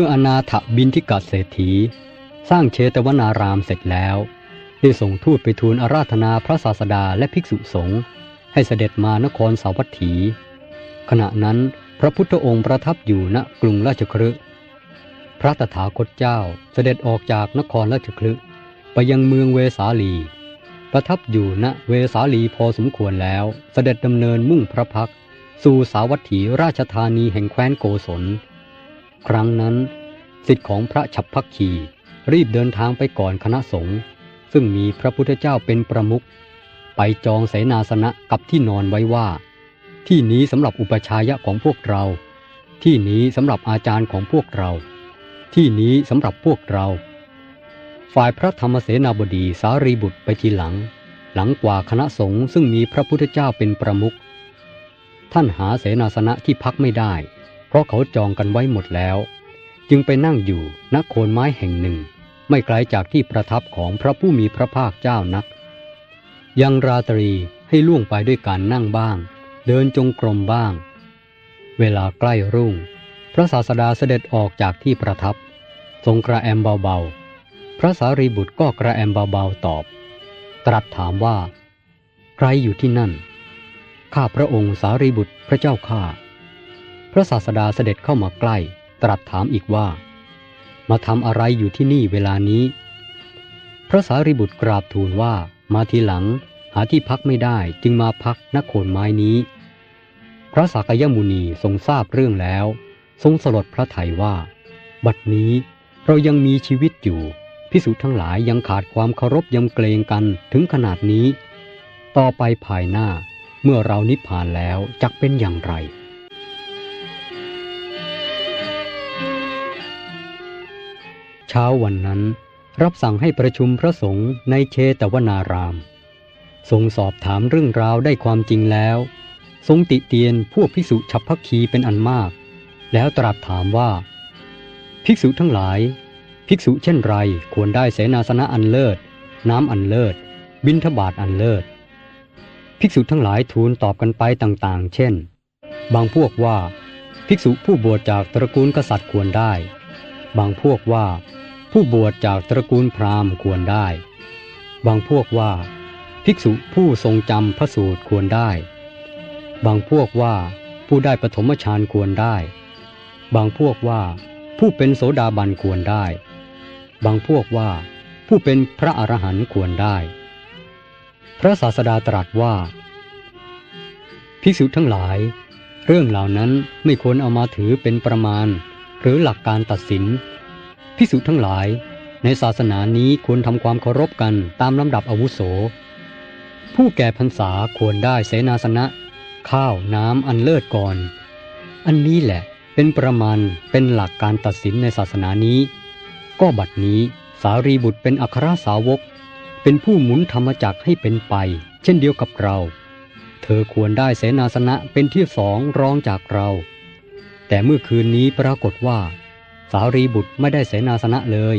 เมื่ออนาถบินทิกาเศรษฐี สร้างเชตวนารามเสร็จแล้ว ได้ส่งทูตไปทูลอาราธนาพระศาสดาและภิกษุสงฆ์ให้เสด็จมานครสาวัตถี ขณะนั้นพระพุทธองค์ประทับอยู่ณกรุงราชคฤห์พระตถาคตเจ้าเสด็จออกจากนครราชคฤห์ไปยังเมืองเวสาลี ประทับอยู่ณเวสาลีพอสมควรแล้วเสด็จดำเนินมุ่งพระพักสู่สาวัตถีราชธานีแห่งแคว้นโกศล ครั้งนั้นสิทธิ์ของพระฉับพักคีรีบเดินทางไปก่อนคณะสงฆ์ซึ่งมีพระพุทธเจ้าเป็นประมุขไปจองเสนาสนะกับที่นอนไว้ว่า ที่นี้สำหรับอุปชายะของพวกเรา ที่นี้สำหรับอาจารย์ของพวกเรา ที่นี้สำหรับพวกเรา ฝ่ายพระธรรมเสนาบดีสารีบุตรไปทีหลัง หลังกว่าคณะสงฆ์ซึ่งมีพระพุทธเจ้าเป็นประมุขท่านหาเสนาสนะที่พักไม่ได้ เพราะเขาจองกันไว้หมดแล้ว จึงไปนั่งอยู่ณโคนไม้แห่งหนึ่ง ไม่ไกลจากที่ประทับของพระผู้มีพระภาคเจ้านัก ยังราตรีให้ล่วงไปด้วยการนั่งบ้าง เดินจงกรมบ้าง เวลาใกล้รุ่ง พระศาสดาเสด็จออกจากที่ประทับ ทรงกระแอมเบาๆ พระสารีบุตรก็กระแอมเบาๆตอบ ตรัสถามว่า ใครอยู่ที่นั่นข้าพระองค์สารีบุตรพระเจ้าข้า พระศาสดาเสด็จเข้ามาใกล้ ตรัสถามอีกว่า มาทำอะไรอยู่ที่นี่เวลานี้ พระสารีบุตรกราบทูลว่ามาทีหลังหาที่พักไม่ได้จึงมาพักณโคนไม้นี้ พระสักยมุนีทรงทราบเรื่องแล้ว ทรงสลดพระไถยว่า บัดนี้เรายังมีชีวิตอยู่พิสุทั้งหลายยังขาดความเคารพยำเกรงกันถึงขนาดนี้ ต่อไปภายหน้าเมื่อเรานิพพานแล้วจักเป็นอย่างไร เช้าวันนั้น รับสั่งให้ประชุมพระสงฆ์ในเชตวนาราม ทรงสอบถามเรื่องราวได้ความจริงแล้ว ทรงติเตียนพวกภิกษุฉับพักคีเป็นอันมาก แล้วตรัสถามว่า ภิกษุทั้งหลาย ภิกษุเช่นไรควรได้เสนาสนะอันเลิศ น้ำอันเลิศ บิณฑบาตอันเลิศ ภิกษุทั้งหลายทูลตอบกันไปต่างๆ เช่น บางพวกว่า ภิกษุผู้บวชจากตระกูลกษัตริย์ควรได้บางพวกว่า ผู้บวชจากตระกูลพราหมณ์ควรได้ บางพวกว่า ภิกษุผู้ทรงจำพระสูตรควรได้ บางพวกว่าผู้ได้ปฐมฌานควรได้ บางพวกว่าผู้เป็นโสดาบันควรได้ บางพวกว่าผู้เป็นพระอรหันต์ควรได้ พระศาสดาตรัสว่า ภิกษุทั้งหลาย เรื่องเหล่านั้นไม่ควรเอามาถือเป็นประมาณ หรือหลักการตัดสิน ภิกษุทั้งหลาย ในศาสนานี้ควรทำความเคารพกันตามลำดับอาวุโส ผู้แก่พรรษาควรได้เสนาสนะ ข้าวน้ำอันเลิศก่อน อันนี้แหละเป็นประมาณเป็นหลักการตัดสินในศาสนานี้ ก็บัดนี้สารีบุตรเป็นอัครสาวก เป็นผู้หมุนธรรมจักรให้เป็นไป เช่นเดียวกับเรา เธอควรได้เสนาสนะเป็นที่สองรองจากเรา แต่เมื่อคืนนี้ปรากฏว่า สารีบุตรไม่ได้เสนาสนะเลย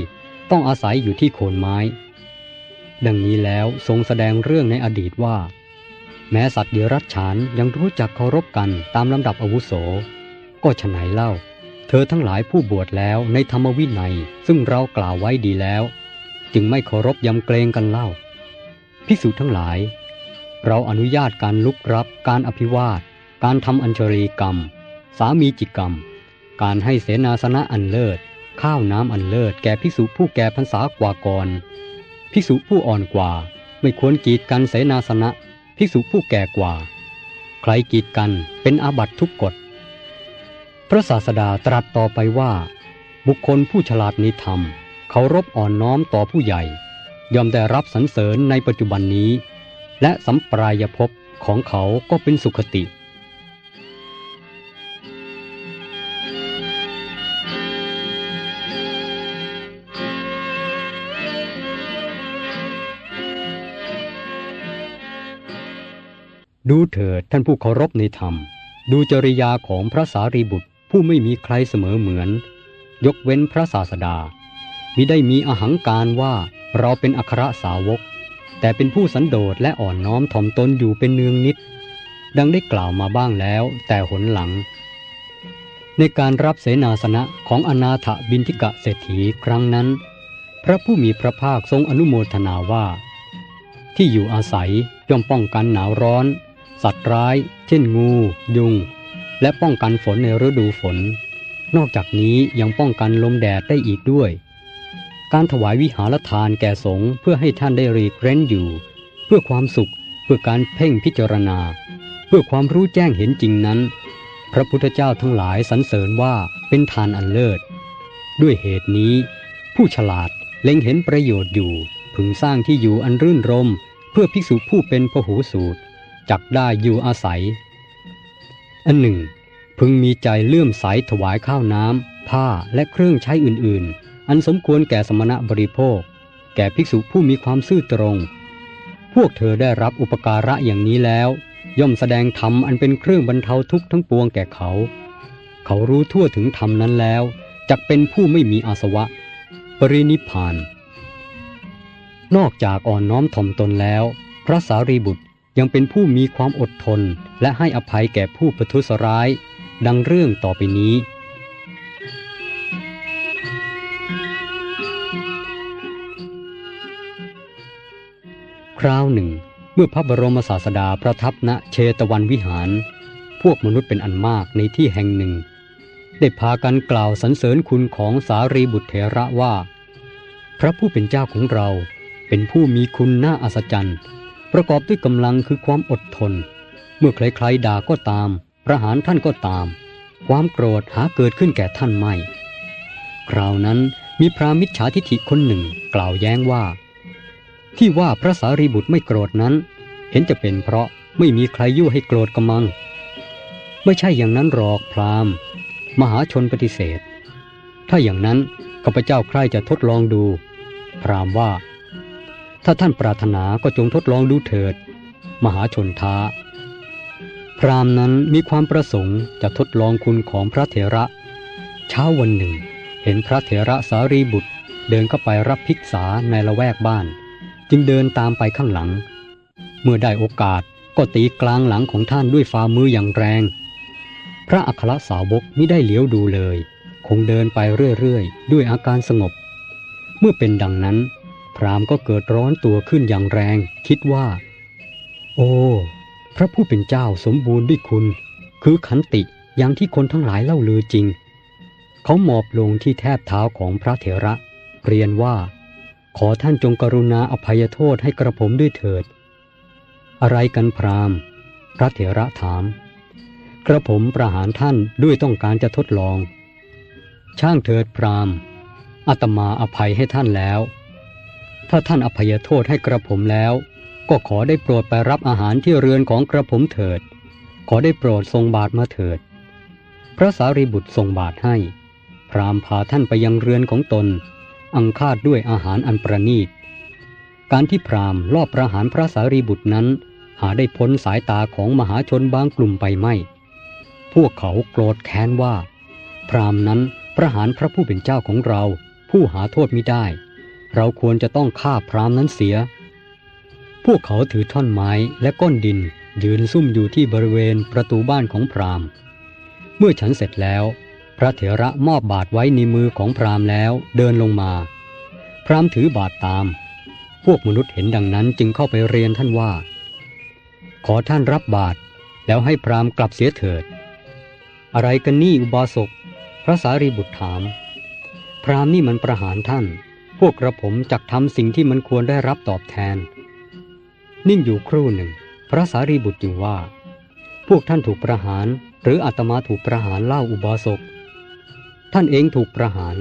ต้องอาศัยอยู่ที่โคนไม้ ดังนี้แล้วทรงแสดงเรื่องในอดีตว่า แม้สัตว์เดรัจฉานยังรู้จักเคารพกันตามลำดับอาวุโส ก็ฉไหนเล่า เธอทั้งหลายผู้บวชแล้วในธรรมวินัยซึ่งเรากล่าวไว้ดีแล้ว จึงไม่เคารพยำเกรงกันเล่าภิกษุทั้งหลาย เราอนุญาตการลุกรับ การอภิวาท การทำอัญชรีกรรม สามีจิกรรม การให้เสนาสนะอันเลิศ ข้าวน้ำอันเลิศ แก่ภิกษุผู้แก่พรรษากว่าก่อนภิกษุผู้อ่อนกว่า ไม่ควรกีดกันเสนาสนะ ภิกษุผู้แก่กว่า ใครกีดกันเป็นอาบัตทุกกฎ พระศาสดาตรัสต่อไปว่า บุคคลผู้ฉลาดในธรรมเคารพอ่อนน้อมต่อผู้ใหญ่ ยอมได้รับสรรเสริญในปัจจุบันนี้ และสัมปรายภพของเขาก็เป็นสุขติ ดูเถิดท่านผู้เคารพในธรรม ดูจริยาของพระสารีบุตรผู้ไม่มีใครเสมอเหมือน ยกเว้นพระศาสดามิได้มีอหังการว่าเราเป็นอัครสาวก แต่เป็นผู้สันโดษและอ่อนน้อมถ่อมตนอยู่เป็นเนืองนิด ดังได้กล่าวมาบ้างแล้ว แต่หนหลัง ในการรับเสนาสนะของอนาถบินทิกะเศรษฐีครั้งนั้น พระผู้มีพระภาคทรงอนุโมทนาว่า ที่อยู่อาศัยย่อมป้องกันหนาวร้อน สัตว์ร้าย เช่นงู ยุง และป้องกันฝนในฤดูฝน นอกจากนี้ยังป้องกันลมแดดได้อีกด้วย การถวายวิหารทานแก่สงฆ์เพื่อให้ท่านได้รีกเร้นอยู่ เพื่อความสุข เพื่อการเพ่งพิจารณา เพื่อความรู้แจ้งเห็นจริงนั้น พระพุทธเจ้าทั้งหลายสรรเสริญว่าเป็นทานอันเลิศ ด้วยเหตุนี้ ผู้ฉลาดเล็งเห็นประโยชน์อยู่ พึงสร้างที่อยู่อันรื่นรม เพื่อภิกษุผู้เป็นพหูสูตร จักได้อยู่อาศัย อันหนึ่ง พึงมีใจเลื่อมใสถวายข้าวน้ำ ผ้าและเครื่องใช้อื่น ๆ อันสมควรแก่สมณะบริโภค แก่ภิกษุผู้มีความซื่อตรง พวกเธอได้รับอุปการะอย่างนี้แล้ว ย่อมแสดงธรรมอันเป็นเครื่องบรรเทาทุกข์ทั้งปวงแก่เขา เขารู้ทั่วถึงธรรมนั้นแล้วจักเป็นผู้ไม่มีอาสวะ ปรินิพาน นอกจากอ่อนน้อมถ่อมตนแล้ว พระสารีบุตร ยังเป็นผู้มีความอดทนและให้อภัยแก่ผู้ประทุษร้าย ดังเรื่องต่อไปนี้ คราวหนึ่ง เมื่อพระบรมศาสดาประทับณเชตวันวิหาร พวกมนุษย์เป็นอันมากในที่แห่งหนึ่ง ได้พากันกล่าวสรรเสริญคุณของสารีบุตรเถระว่า พระผู้เป็นเจ้าของเราเป็นผู้มีคุณน่าอัศจรรย์ ประกอบด้วยกำลังคือความอดทน เมื่อใครๆด่าก็ตาม ประหารท่านก็ตาม ความโกรธหาเกิดขึ้นแก่ท่านไม่ คราวนั้นมีพระมิจฉาทิฐิคนหนึ่งกล่าวแย้งว่า ที่ว่าพระสารีบุตรไม่โกรธนั้น เห็นจะเป็นเพราะไม่มีใครยุ่ให้โกรธกำมัง ไม่ใช่อย่างนั้นหรอกพรามมหาชนปฏิเสธ ถ้าอย่างนั้นข้าพเจ้าใครจะทดลองดู พรามว่า ถ้าท่านปรารถนาก็จงทดลองดูเถิด มหาชนท้า พรามนั้นมีความประสงค์จะทดลองคุณของพระเถระ เช้าวันหนึ่ง เห็นพระเถระสารีบุตรเดินเข้าไปรับภิกษาในละแวกบ้าน จึงเดินตามไปข้างหลัง เมื่อได้โอกาสก็ตีกลางหลังของท่านด้วยฝ่ามืออย่างแรง พระอัครสาวกไม่ได้เหลียวดูเลย คงเดินไปเรื่อยๆ ด้วยอาการสงบ เมื่อเป็นดังนั้น รามก็เกิดร้อนตัวขึ้นอย่างแรง คิดว่า โอ้ พระผู้เป็นเจ้าสมบูรณ์ด้วยคุณ คือขันติอย่างที่คนทั้งหลายเล่าลือจริง เขาหมอบลงที่แทบเท้าของพระเถระ เรียนว่า ขอท่านจงกรุณาอภัยโทษให้กระผมด้วยเถิด อะไรกันพรามพระเถระถาม กระผมประหารท่านด้วยต้องการจะทดลอง ช่างเถิดพรามอาตมาอภัยให้ท่านแล้ว ถ้าท่านอภัยโทษให้กระผมแล้ว ก็ขอได้โปรดไปรับอาหารที่เรือนของกระผมเถิด ขอได้โปรดทรงบาทมาเถิด พระสารีบุตรทรงบาทให้ พรามพาท่านไปยังเรือนของตน อังคาดด้วยอาหารอันประณีต การที่พรามลอบประหารพระสารีบุตรนั้น หาได้พ้นสายตาของมหาชนบางกลุ่มไปไม่ พวกเขาโกรธแค้นว่า พรามนั้นประหารพระผู้เป็นเจ้าของเราผู้หาโทษมิได้ เราควรจะต้องฆ่าพรามนั้นเสีย พวกเขาถือท่อนไม้และก้อนดิน ยืนซุ่มอยู่ที่บริเวณประตูบ้านของพรามเมื่อฉันเสร็จแล้ว พระเถระมอบบาทไว้ในมือของพรามแล้วเดินลงมา พรามถือบาทตาม พวกมนุษย์เห็นดังนั้นจึงเข้าไปเรียนท่านว่า ขอท่านรับบาทแล้วให้พรามกลับเสียเถิด อะไรกันนี่อุบาสก พระสารีบุตรถาม พรามนี่มันประหารท่าน พวกกระผมจักทำสิ่งที่มันควรได้รับตอบแทน นิ่งอยู่ครู่หนึ่ง พระสารีบุตรจึงว่า พวกท่านถูกประหาร หรืออาตมาถูกประหารเล่าอุบาสก ท่านเองถูกประหาร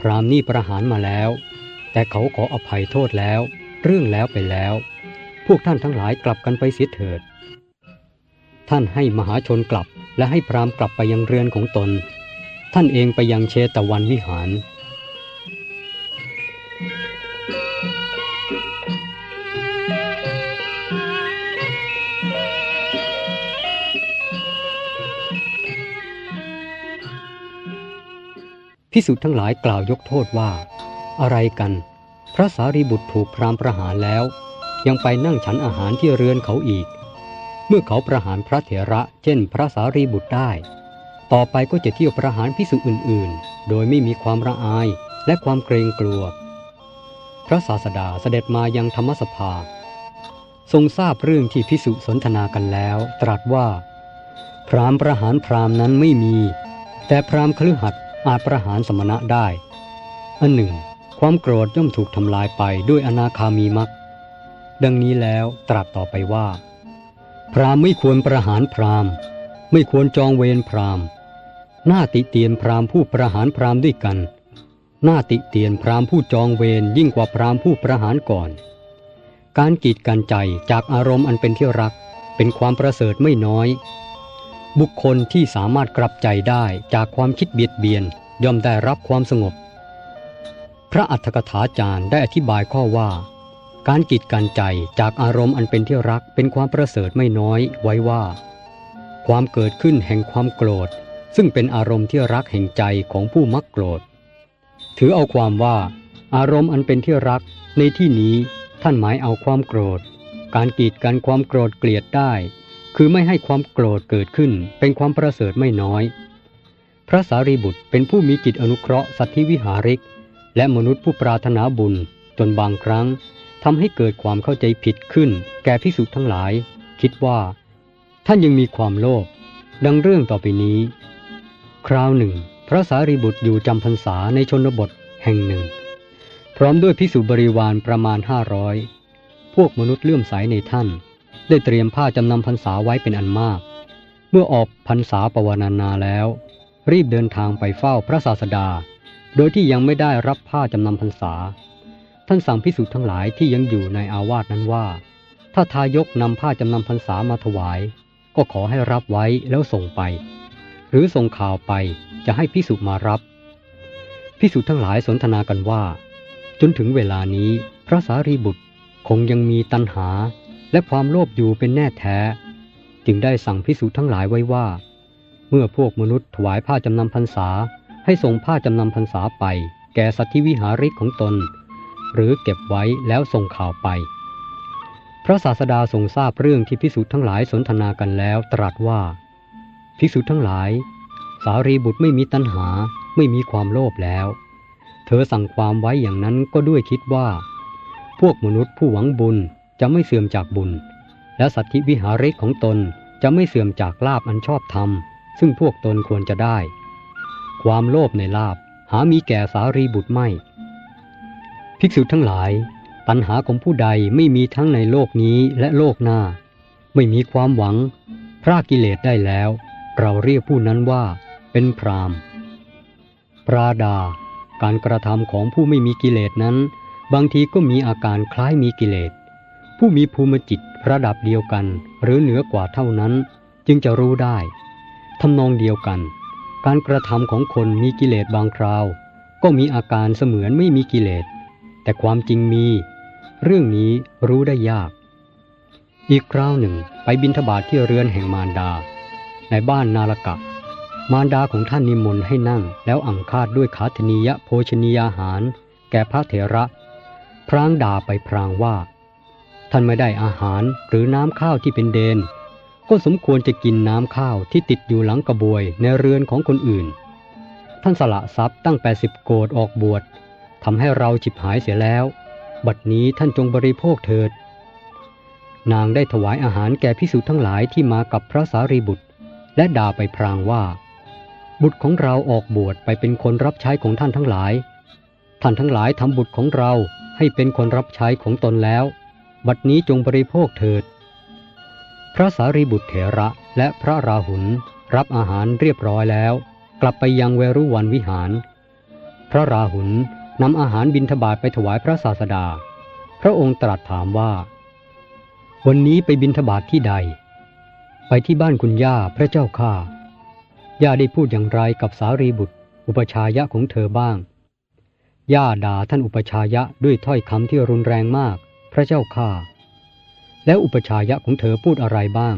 พรามนี่ประหารมาแล้ว แต่เขาขออภัยโทษแล้ว เรื่องแล้วไปแล้ว พวกท่านทั้งหลายกลับกันไปเสียเถิด ท่านให้มหาชนกลับและให้พรามกลับไปยังเรือนของตน ท่านเองไปยังเชตวันวิหาร พิสุทั้งหลายกล่าวยกโทษว่า อะไรกัน พระสารีบุตรถูกพรามประหารแล้ว ยังไปนั่งฉันอาหารที่เรือนเขาอีก เมื่อเขาประหารพระเถระ เช่น พระสารีบุตรได้ ต่อไปก็จะเที่ยวประหารพิสุอื่นๆ โดยไม่มีความระอายและความเกรงกลัว พระศาสดาเสด็จมายังธรรมสภา ทรงทราบเรื่องที่พิสุสนทนากันแล้ว ตรัสว่า พรามประหารพรามนั้นไม่มี แต่พรามคฤหัสถ์ อาจประหารสมณะได้ อันหนึ่ง ความโกรธย่อมถูกทำลายไปด้วยอนาคามีมักดังนี้แล้วตรัสต่อไปว่า พรามไม่ควรประหารพรามไม่ควรจองเวรพรามหน้าติเตียนพรามผู้ประหารพรามด้วยกัน หน้าติเตียนพรามผู้จองเวรยิ่งกว่าพรามผู้ประหารก่อน การกีดกันใจจากอารมณ์อันเป็นที่รักเป็นความประเสริฐไม่น้อย บุคคลที่สามารถกลับใจได้จากความคิดเบียดเบียนย่อมได้รับความสงบ พระอัฏฐกถาจารย์ได้อธิบายข้อว่า การกีดกันใจจากอารมณ์อันเป็นที่รักเป็นความประเสริฐไม่น้อยไว้ว่า ความเกิดขึ้นแห่งความโกรธ ซึ่งเป็นอารมณ์ที่รักแห่งใจของผู้มักโกรธ ถือเอาความว่า อารมณ์อันเป็นที่รักในที่นี้ท่านหมายเอาความโกรธ การกีดกันความโกรธเกลียดได้ คือไม่ให้ความโกรธเกิดขึ้นเป็นความประเสริฐไม่น้อย พระสารีบุตรเป็นผู้มีจิตอนุเคราะห์สัตธิวิหาริก และมนุษย์ผู้ปรารถนาบุญ จนบางครั้งทำให้เกิดความเข้าใจผิดขึ้น แก่พิสุทั้งหลาย คิดว่า ท่านยังมีความโลภดังเรื่องต่อไปนี้ คราวหนึ่ง พระสารีบุตรอยู่จำพรรษาในชนบทแห่งหนึ่ง พร้อมด้วยพิสุบริวารประมาณห้าร้อยพวกมนุษย์เลื่อมใสในท่าน ได้เตรียมผ้าจำนำพรรษาไว้เป็นอันมาก เมื่อออกพรรษาปวารณาแล้ว รีบเดินทางไปเฝ้าพระศาสดา โดยที่ยังไม่ได้รับผ้าจำนำพรรษา ท่านสั่งพิสุทั้งหลายที่ยังอยู่ในอาวาสนั้นว่า ถ้าทายกนำผ้าจำนำพรรษามาถวาย ก็ขอให้รับไว้แล้วส่งไป หรือส่งข่าวไปจะให้พิสุมารับพิสุทั้งหลายสนทนากันว่า จนถึงเวลานี้พระสารีบุตรคงยังมีตัณหา และความโลภอยู่เป็นแน่แท้ จึงได้สั่งพิสุทั้งหลายไว้ว่า เมื่อพวกมนุษย์ถวายผ้าจำนำพรรษา ให้ส่งผ้าจำนำพรรษาไป แก่สัตว์วิหาริกของตน หรือเก็บไว้แล้วส่งข่าวไป พระศาสดาทรงทราบเรื่องที่พิสุทั้งหลายสนทนากันแล้วตรัสว่า พิสุทั้งหลาย สารีบุตรไม่มีตัณหาไม่มีความโลภแล้ว เธอสั่งความไว้อย่างนั้นก็ด้วยคิดว่า พวกมนุษย์ผู้หวังบุญ จะไม่เสื่อมจากบุญ และสัตธิวิหาริกของตนจะไม่เสื่อมจากลาบอันชอบธรรม ซึ่งพวกตนควรจะได้ ความโลภในลาบหามีแก่สารีบุตรไม่ ภิกษุทั้งหลาย ตัณหาของผู้ใดไม่มีทั้งในโลกนี้และโลกหน้า ไม่มีความหวัง พระกิเลสได้แล้ว เราเรียกผู้นั้นว่าเป็นพรามปราดา การกระทำของผู้ไม่มีกิเลสนั้น บางทีก็มีอาการคล้ายมีกิเลส ผู้มีภูมิจิตระดับเดียวกัน หรือเหนือกว่าเท่านั้น จึงจะรู้ได้ทำนองเดียวกัน การกระทำของคนมีกิเลสบางคราว ก็มีอาการเสมือนไม่มีกิเลส แต่ความจริงมี เรื่องนี้รู้ได้ยาก อีกคราวหนึ่งไปบินทบาทที่เรือนแห่งมารดา ในบ้านนาลกะ มารดาของท่านนิมนต์ให้นั่ง แล้วอังคาดด้วยขาธนียโภชนียาหาร แก่พระเถระ พรางด่าไปพรางว่า ท่านไม่ได้อาหารหรือน้ำข้าวที่เป็นเดน ก็สมควรจะกินน้ำข้าวที่ติดอยู่หลังกระบวยในเรือนของคนอื่น ท่านสละทรัพย์ตั้งแปดสิบโกดออกบวชทำให้เราฉิบหายเสียแล้ว บัดนี้ท่านจงบริโภคเถิด นางได้ถวายอาหารแก่พิสุทั้งหลายที่มากับพระสารีบุตร และด่าไปพรางว่า บุตรของเราออกบวชไปเป็นคนรับใช้ของท่านทั้งหลาย ท่านทั้งหลายทำบุตรของเราให้เป็นคนรับใช้ของตนแล้ว บัดนี้จงบริโภคเถิด พระสารีบุตรเถระและพระราหุลรับอาหารเรียบร้อยแล้ว กลับไปยังเวรุวันวิหาร พระราหุลนำอาหารบิณฑบาตไปถวายพระศาสดา พระองค์ตรัสถามว่า วันนี้ไปบิณฑบาตที่ใด ไปที่บ้านคุณย่าพระเจ้าข้าย่าได้พูดอย่างไรกับสารีบุตร อุปชายะของเธอบ้าง ย่าด่าท่านอุปชายะด้วยถ้อยคำที่รุนแรงมาก พระเจ้าข้าแล้วอุปชายะของเธอพูดอะไรบ้าง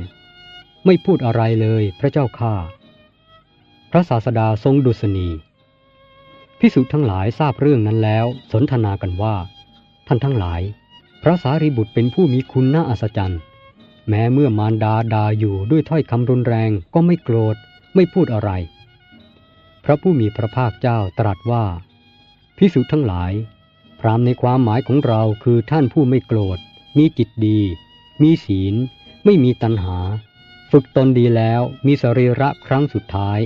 ไม่พูดอะไรเลยพระเจ้าข้าพระศาสดาทรงดุษณีพิสุทั้งหลายทราบเรื่องนั้นแล้ว สนทนากันว่า ท่านทั้งหลาย พระสารีบุตรเป็นผู้มีคุณน่าอัศจรรย์ แม้เมื่อมารดาดาอยู่ด้วยถ้อยคำรุนแรงก็ไม่โกรธ ไม่พูดอะไร พระผู้มีพระภาคเจ้าตรัสว่าพิสุทั้งหลาย รามในความหมายของเราคือท่านผู้ไม่โกรธ มีจิตดี มีศีล ไม่มีตัณหา ฝึกตนดีแล้วมีสรีระครั้งสุดท้าย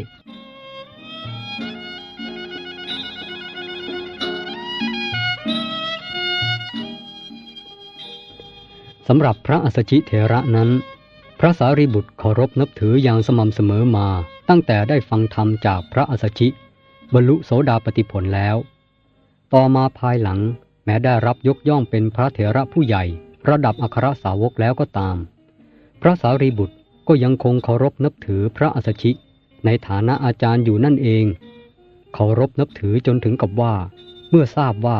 สำหรับพระอัสชิเถระนั้น พระสารีบุตรเคารพนับถืออย่างสม่ำเสมอมา ตั้งแต่ได้ฟังธรรมจากพระอัสชิ บรรลุโสดาปติผลแล้ว ต่อมาภายหลัง แม้ได้รับยกย่องเป็นพระเถระผู้ใหญ่ ระดับอัครสาวกแล้วก็ตาม พระสารีบุตรก็ยังคงเคารพนับถือพระอัสสชิ ในฐานะอาจารย์อยู่นั่นเอง เคารพนับถือจนถึงกับว่า เมื่อทราบว่า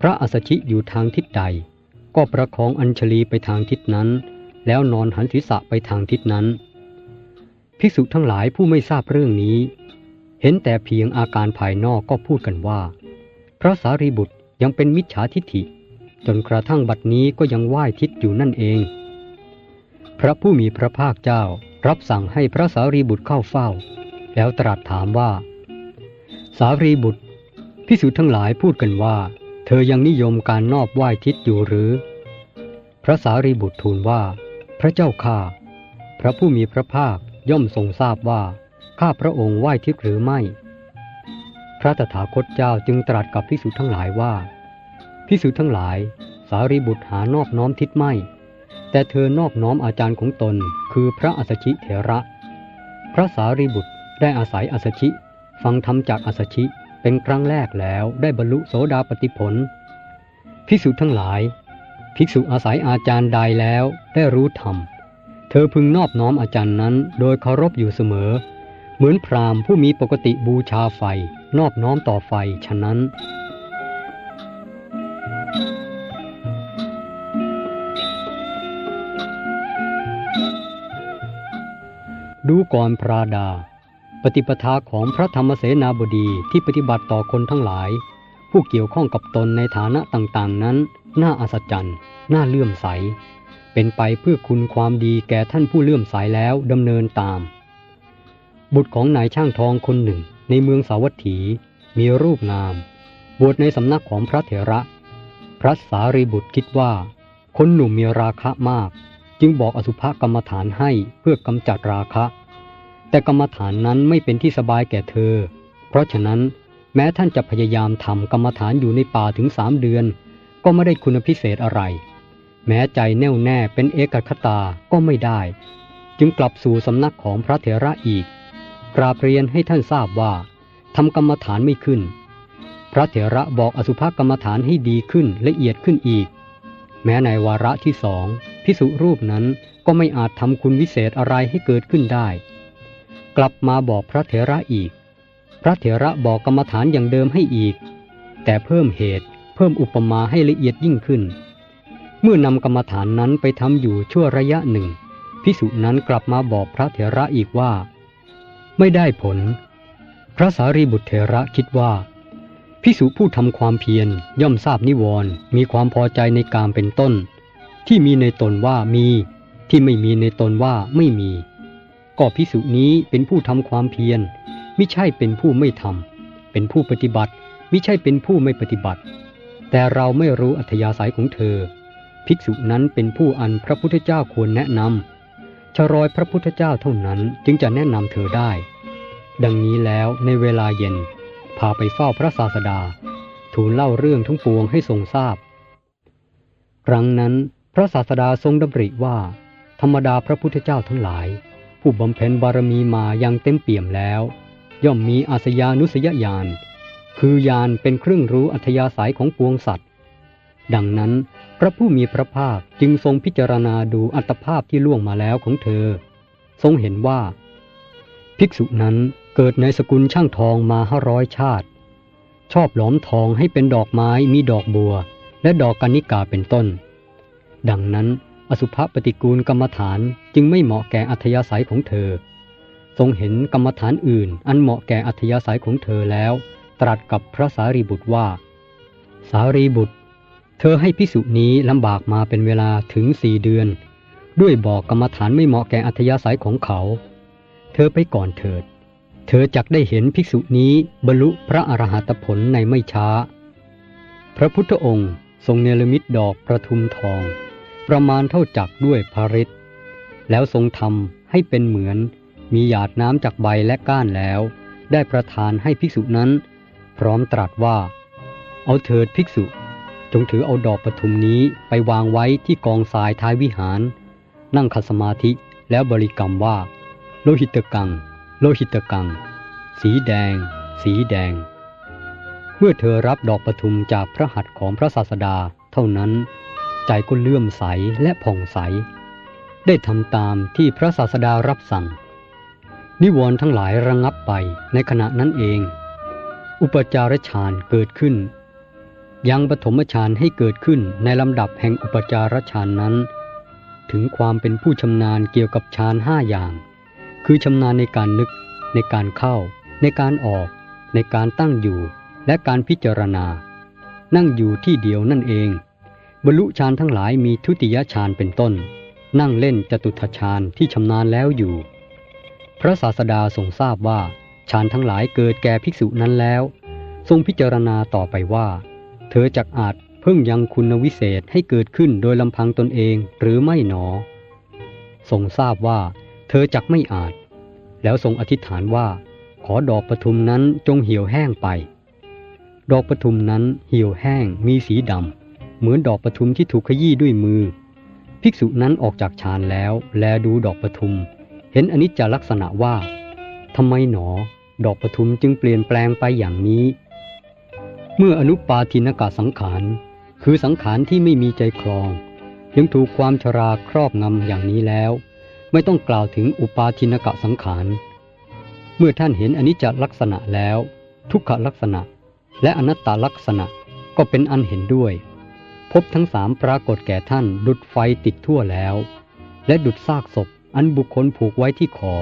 พระอัสสชิอยู่ทางทิศใด ก็ประคองอัญชลีไปทางทิศนั้น แล้วนอนหันศีรษะไปทางทิศนั้นภิกษุทั้งหลายผู้ไม่ทราบเรื่องนี้ เห็นแต่เพียงอาการภายนอกก็พูดกันว่า ระสารีบุตรยังเป็นมิจฉาทิฏฐิ จนกระทั่งบัดนี้ก็ยังไหว้ทิศอยู่นั่นเอง พระผู้มีพระภาคเจ้ารับสั่งให้พระสารีบุตรเข้าเฝ้า แล้วตรัสถามว่า สารีบุตรพิสุทั้งหลายพูดกันว่า เธอยังนิยมการนอบไหว้ทิศอยู่หรือ พระสารีบุตรทูลว่า พระเจ้าข้าพระผู้มีพระภาคย่อมทรงทราบว่าข้าพระองค์ไหว้ทิศหรือไม่ ระตถาคตเจ้าจึงตรัสกับพิสุทั้งหลายว่าพิสุทั้งหลาย สารีบุตรหานอบน้อมทิศไม่ แต่เธอนอบน้อมอาจารย์ของตน คือพระอัสสชิเถระ พระสารีบุตรได้อาศัยอัสสชิ ฟังธรรมจากอัสสชิเป็นครั้งแรกแล้วได้บรรลุโสดาปติผลภิกษุทั้งหลาย ภิกษุอาศัยอาจารย์ใดแล้วได้รู้ธรรม เธอพึงนอบน้อมอาจารย์นั้น โดยเคารพอยู่เสมอ เหมือนพราหมณ์ผู้มีปกติบูชาไฟ นอบน้อมต่อไฟฉะนั้น ดูก่อนพระดา ปฏิปทาของพระธรรมเสนาบดีที่ปฏิบัติต่อคนทั้งหลาย ผู้เกี่ยวข้องกับตนในฐานะต่างๆนั้น น่าอัศจรรย์ น่าเลื่อมใส เป็นไปเพื่อคุณความดีแก่ท่านผู้เลื่อมใสแล้วดำเนินตาม บุตรของนายช่างทองคนหนึ่ง ในเมืองสาวัตถีมีรูปงาม บวชในสำนักของพระเถระ พระสารีบุตรคิดว่า คนหนุ่มมีราคะมาก จึงบอกอสุภกรรมฐานให้เพื่อกำจัดราคะ แต่กรรมฐานนั้นไม่เป็นที่สบายแก่เธอ เพราะฉะนั้นแม้ท่านจะพยายามทำกรรมฐานอยู่ในป่าถึงสามเดือน ก็ไม่ได้คุณพิเศษอะไร แม้ใจแน่วแน่เป็นเอกคตาก็ไม่ได้ จึงกลับสู่สำนักของพระเถระอีก กราบเรียนให้ท่านทราบว่าทำกรรมฐานไม่ขึ้น พระเถระบอกอสุภกรรมฐานให้ดีขึ้นละเอียดขึ้นอีก แม้ในวาระที่สองพิสุรูปนั้นก็ไม่อาจทำคุณวิเศษอะไรให้เกิดขึ้นได้ กลับมาบอกพระเถระอีก พระเถระบอกกรรมฐานอย่างเดิมให้อีก แต่เพิ่มเหตุเพิ่มอุปมาให้ละเอียดยิ่งขึ้น เมื่อนำกรรมฐานนั้นไปทำอยู่ชั่วระยะหนึ่งพิสุนั้นกลับมาบอกพระเถระอีกว่า ไม่ได้ผล พระสารีบุตรเถระคิดว่าพิสุผู้ทำความเพียรย่อมทราบนิวรณ์มีความพอใจในกามเป็นต้น ที่มีในตนว่ามี ที่ไม่มีในตนว่าไม่มี ก็พิสุนี้เป็นผู้ทำความเพียรไม่ใช่เป็นผู้ไม่ทำเป็นผู้ปฏิบัติไม่ใช่เป็นผู้ไม่ปฏิบัติ แต่เราไม่รู้อัธยาศัยของเธอ ภิกษุนั้นเป็นผู้อันพระพุทธเจ้าควรแนะนำ ชรอยพระพุทธเจ้าเท่านั้นจึงจะแนะนำเธอได้ ดังนี้แล้วในเวลาเย็น พาไปเฝ้าพระศาสดา ทูลเล่าเรื่องทั้งปวงให้ทรงทราบ ครั้งนั้นพระศาสดาทรงดำริว่า ธรรมดาพระพุทธเจ้าทั้งหลาย ผู้บำเพ็ญบารมีมาอยังเต็มเปี่ยมแล้ว ย่อมมีอาสยานุสยญาณคือญาณเป็นเครื่องรู้อัธยาศัยของปวงสัตว์ ดังนั้น พระผู้มีพระภาคจึงทรงพิจารณาดูอัตภาพที่ล่วงมาแล้วของเธอ ทรงเห็นว่า ภิกษุนั้นเกิดในสกุลช่างทองมาห้าร้อยชาติ ชอบหลอมทองให้เป็นดอกไม้มีดอกบัว และดอกกันิกาเป็นต้น ดังนั้นอสุภปฏิกูลกรรมฐานจึงไม่เหมาะแก่อัธยาศัยของเธอ ทรงเห็นกรรมฐานอื่น อันเหมาะแก่อัธยาศัยของเธอแล้ว ตรัสกับพระสารีบุตรว่า สารีบุตร ธอให้พิสุนี้ลำบากมาเป็นเวลาถึงสี่เดือน ด้วยบอกกรรมฐานไม่เหมาะแก่อัธยาศัยของเขา เธอไปก่อนเถิด เธอจักได้เห็นภิกษุนี้บรรลุพระอรหัตผลในไม่ช้า พระพุทธองค์ทรงเนรมิตดอกประทุมทอง ประมาณเท่าจักด้วยพาริศแล้วทรงทำให้เป็นเหมือนมีหยาดน้ำจากใบและก้านแล้ว ได้ประทานให้ภิกษุนั้น พร้อมตรัสว่า เอาเถิดภิกษุ จงถือเอาดอกปทุมนี้ไปวางไว้ที่กองทรายท้ายวิหาร นั่งคัดสมาธิแล้วบริกรรมว่า โลหิตกัง โลหิตกัง สีแดง สีแดง เมื่อเธอรับดอกปทุมจากพระหัตถ์ของพระศาสดาเท่านั้น ใจก็เลื่อมใสและผ่องใส ได้ทำตามที่พระศาสดารับสั่ง นิวรณ์ทั้งหลายระงงับไปในขณะนั้นเอง อุปจารฌานเกิดขึ้น ยังปฐมฌานให้เกิดขึ้นในลำดับแห่งอุปจารฌานนั้น ถึงความเป็นผู้ชำนาญเกี่ยวกับฌานห้าอย่าง คือชำนาญในการนึก ในการเข้า ในการออก ในการตั้งอยู่ และการพิจารณา นั่งอยู่ที่เดียวนั่นเอง บรรลุฌานทั้งหลายมีทุติยฌานเป็นต้น นั่งเล่นจตุทฌานที่ชำนาญแล้วอยู่ พระศาสดาทรงทราบว่าฌานทั้งหลายเกิดแก่ภิกษุนั้นแล้ว ทรงพิจารณาต่อไปว่า เธอจักอาจเพิ่งยังคุณวิเศษให้เกิดขึ้นโดยลำพังตนเองหรือไม่หนอ ทรงทราบว่า เธอจักไม่อาจ แล้วทรงอธิษฐานว่า ขอดอกปทุมนั้นจงเหี่ยวแห้งไป ดอกปทุมนั้นเหี่ยวแห้งมีสีดำเหมือนดอกปทุมที่ถูกขยี้ด้วยมือ ภิกษุนั้นออกจากฌานแล้ว แลดูดอกปทุม เห็นอนิจจลักษณะว่าทำไมหนอ ดอกปทุมจึงเปลี่ยนแปลงไปอย่างนี้ เมื่ออนุปาทินกาสังขาร คือสังขารที่ไม่มีใจคลอง ยังถูกความชราครอบงำอย่างนี้แล้ว ไม่ต้องกล่าวถึงอุปาทินกะสังขาร เมื่อท่านเห็นอนิจจลักษณะแล้ว ทุกขลักษณะ และอนัตตลักษณะก็เป็นอันเห็นด้วย พบทั้งสามปรากฏแก่ท่านดุดไฟติดทั่วแล้ว และดุดซากศพอันบุคคลผูกไว้ที่คอ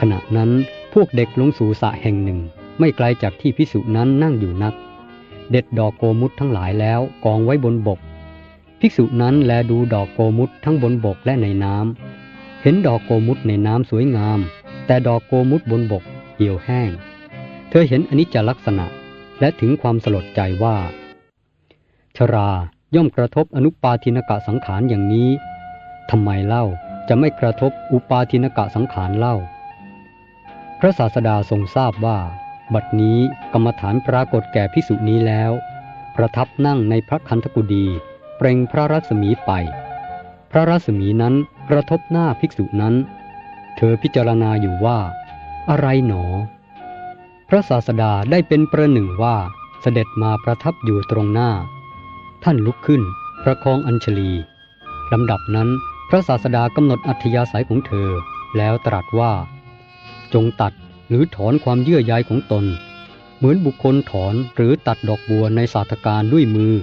ขณะนั้นพวกเด็กลงสู่สระแห่งหนึ่ง ไม่ไกลจากที่พิสุนั้นนั่งอยู่นัก เด็ดดอกโกมุตทั้งหลายแล้วกองไว้บนบก ภิกษุนั้นแลดูดอกโกมุตทั้งบนบกและในน้ำเห็นดอกโกมุตในน้ำสวยงาม แต่ดอกโกมุตบนบกเหี่ยวแห้ง เธอเห็นอนิจจลักษณะและถึงความสลดใจว่า ชราย่อมกระทบอนุปาทินกะสังขารอย่างนี้ทำไมเล่าจะไม่กระทบอุปาทินกะสังขารเล่า พระศาสดาทรงทราบว่า บัดนี้กรรมฐานปรากฏแก่พิสุนี้แล้ว ประทับนั่งในพระคันธกุฎีเปล่งพระรัศมีไป พระรัศมีนั้นกระทบหน้าภิกษุนั้น เธอพิจารณาอยู่ว่า อะไรหนอ พระศาสดาได้เป็นประหนึ่งว่าเสด็จมาประทับอยู่ตรงหน้า ท่านลุกขึ้น ประคองอัญชลีลำดับนั้นพระศาสดากำหนดอัธยาศัยของเธอ แล้วตรัสว่า จงตัด หรือถอนความเยื่อใยของตน เหมือนบุคคลถอนหรือตัดดอกบัวในสาธการด้วยมือ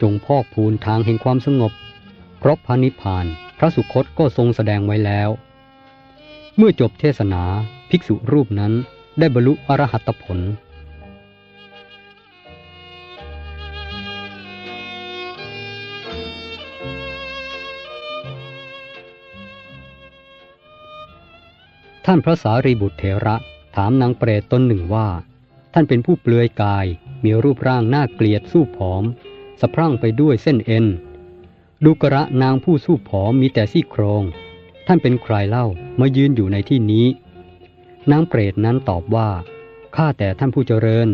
จงพอกพูนทางแห่งความสงบ เพราะพานิพาน พระสุคตก็ทรงแสดงไว้แล้ว เมื่อจบเทศนา ภิกษุรูปนั้นได้บรรลุอรหัตผล ท่านพระสารีบุตรเถระถามนางเปรตตนหนึ่งว่า ท่านเป็นผู้เปลือยกาย มีรูปร่างน่าเกลียดสู้ผอม สะพรั่งไปด้วยเส้นเอ็น ดูกระนางผู้สู้ผอมมีแต่ซี่โครง ท่านเป็นใครเล่ามายืนอยู่ในที่นี้ นางเปรตนั้นตอบว่า ข้าแต่ท่านผู้เจริญ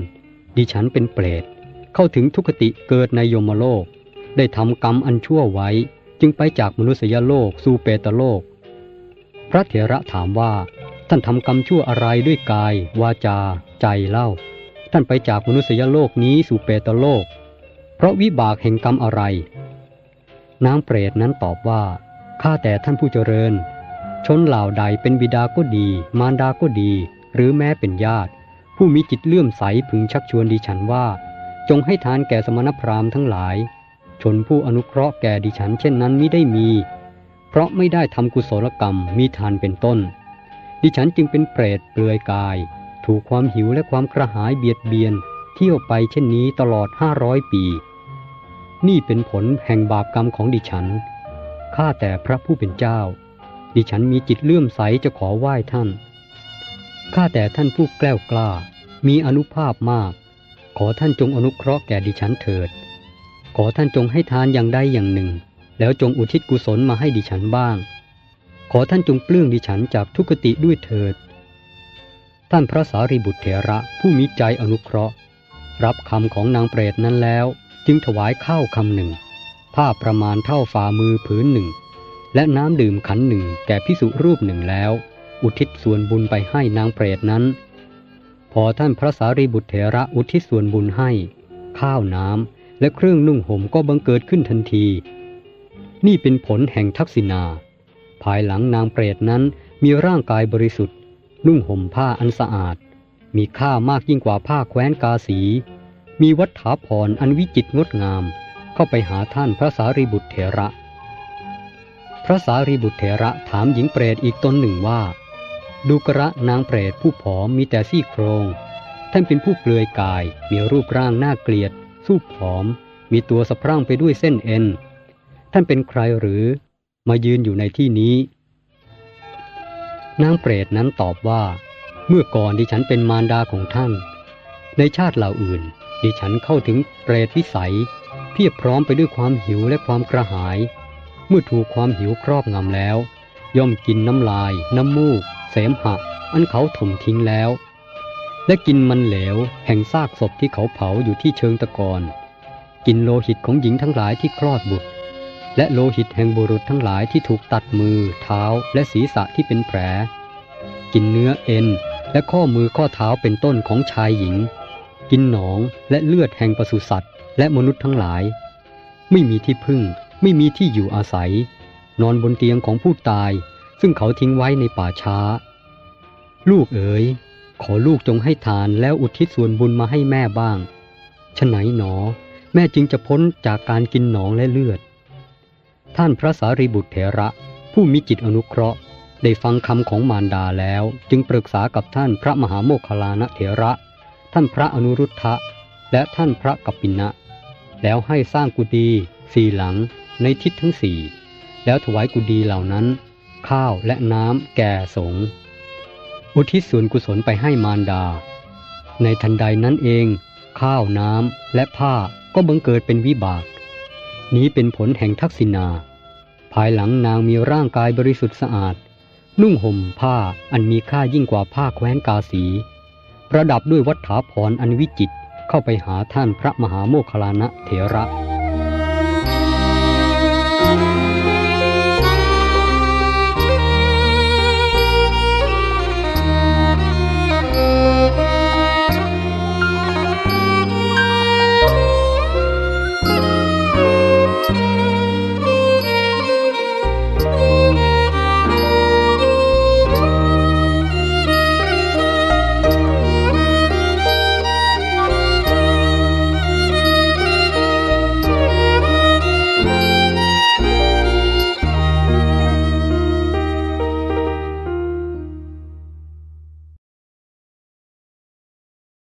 ดิฉันเป็นเปรต เข้าถึงทุกติเกิดในยมโลก ได้ทำกรรมอันชั่วไว้ จึงไปจากมนุษยโลกสู่เปตโลก พระเถระถามว่า ท่านทำกรรมชั่วอะไรด้วยกาย วาจา ใจเล่า ท่านไปจากมนุษยโลกนี้สู่เปตโลก เพราะวิบากแห่งกรรมอะไร นางเปรตนั้นตอบว่า ข้าแต่ท่านผู้เจริญ ชนเหล่าใดเป็นบิดาก็ดี มารดาก็ดี หรือแม้เป็นญาติ ผู้มีจิตเลื่อมใสพึงชักชวนดิฉันว่า จงให้ทานแก่สมณพราหมณ์ทั้งหลาย ชนผู้อนุเคราะห์แก่ดิฉันเช่นนั้นมิได้มี เพราะไม่ได้ทำกุศลกรรมมีทานเป็นต้น ดิฉันจึงเป็นเปรตเปลือยกาย ถูกความหิวและความกระหายเบียดเบียน เที่ยวไปเช่นนี้ตลอดห้าร้อยปี นี่เป็นผลแห่งบาปกรรมของดิฉัน ข้าแต่พระผู้เป็นเจ้า ดิฉันมีจิตเลื่อมใสจะขอไหว้ท่าน ข้าแต่ท่านผู้แกล้วกล้า มีอนุภาพมาก ขอท่านจงอนุเคราะห์แก่ดิฉันเถิด ขอท่านจงให้ทานอย่างใดอย่างหนึ่ง แล้วจงอุทิศกุศลมาให้ดิฉันบ้าง ขอท่านจงเปลื้องดิฉันจากทุกขติด้วยเถิด ท่านพระสารีบุตรเถระผู้มีใจอนุเคราะห์ รับคำของนางเปรตนั้นแล้ว จึงถวายข้าวคำหนึ่ง ผ้าประมาณเท่าฝ่ามือผืนหนึ่ง และน้ำดื่มขันหนึ่งแก่พิสุรูปหนึ่งแล้ว อุทิศส่วนบุญไปให้นางเปรตนั้น พอท่านพระสารีบุตรเถระอุทิศส่วนบุญให้ ข้าวน้ำและเครื่องนุ่งห่มก็บังเกิดขึ้นทันที นี่เป็นผลแห่งทักษิณา ภายหลังนางเปรตนั้นมีร่างกายบริสุทธิ์ นุ่งห่มผ้าอันสะอาด มีค่ามากยิ่งกว่าผ้าแคว้นกาสี มีวัฏฐาพรอันวิจิตรงดงาม เข้าไปหาท่านพระสารีบุตรเถระ พระสารีบุตรเถระถามหญิงเปรตอีกตนหนึ่งว่า ดูกระนางเปรตผู้ผอมมีแต่ซี่โครงท่านเป็นผู้เปลือยกาย มีรูปร่างน่าเกลียด สู้ผอม มีตัวสะพรั่งไปด้วยเส้นเอ็นท่านเป็นใครหรือ มายืนอยู่ในที่นี้ นางเปรตนั้นตอบว่า เมื่อก่อนดิฉันเป็นมารดาของท่าน ในชาติเหล่าอื่น ดิฉันเข้าถึงเปรตวิสัย เพียบพร้อมไปด้วยความหิวและความกระหาย เมื่อถูกความหิวครอบงำแล้ว ย่อมกินน้ำลาย น้ำมูก เสมหะ อันเขาถมทิ้งแล้ว และกินมันเหลว แห่งซากศพที่เขาเผาอยู่ที่เชิงตะกอนกินโลหิตของหญิงทั้งหลายที่คลอดบุตร และโลหิตแห่งบุรุษทั้งหลายที่ถูกตัดมือ เท้าและศีรษะที่เป็นแผล กินเนื้อเอ็น และข้อมือข้อเท้าเป็นต้นของชายหญิง กินหนองและเลือดแห่งปศุสัตว์ และมนุษย์ทั้งหลาย ไม่มีที่พึ่ง ไม่มีที่อยู่อาศัย นอนบนเตียงของผู้ตาย ซึ่งเขาทิ้งไว้ในป่าช้า ลูกเอ๋ยขอลูกจงให้ทานแล้วอุทิศส่วนบุญมาให้แม่บ้างฉไหนหนอ แม่จึงจะพ้นจากการกินหนองและเลือด ท่านพระสารีบุตรเถระ ผู้มีจิตอนุเคราะห์ ได้ฟังคำของมารดาแล้ว จึงปรึกษากับท่านพระมหาโมคคลานะเถระ ท่านพระอนุรุทธะ และท่านพระกัปปินะ แล้วให้สร้างกุฏิสี่หลังในทิศทั้งสี่แล้วถวายกุฏิเหล่านั้น ข้าวและน้ำแก่สงฆ์อุทิศส่วนกุศลไปให้มารดา ในทันใดนั้นเอง ข้าวน้ำและผ้าก็บังเกิดเป็นวิบาก นี้เป็นผลแห่งทักษิณา ภายหลังนางมีร่างกายบริสุทธิ์สะอาด นุ่งห่มผ้าอันมีค่ายิ่งกว่าผ้าแคว้นกาสี ประดับด้วยวัฏฐาพรอันวิจิตรเข้าไปหาท่านพระมหาโมคคลานะเถระ you.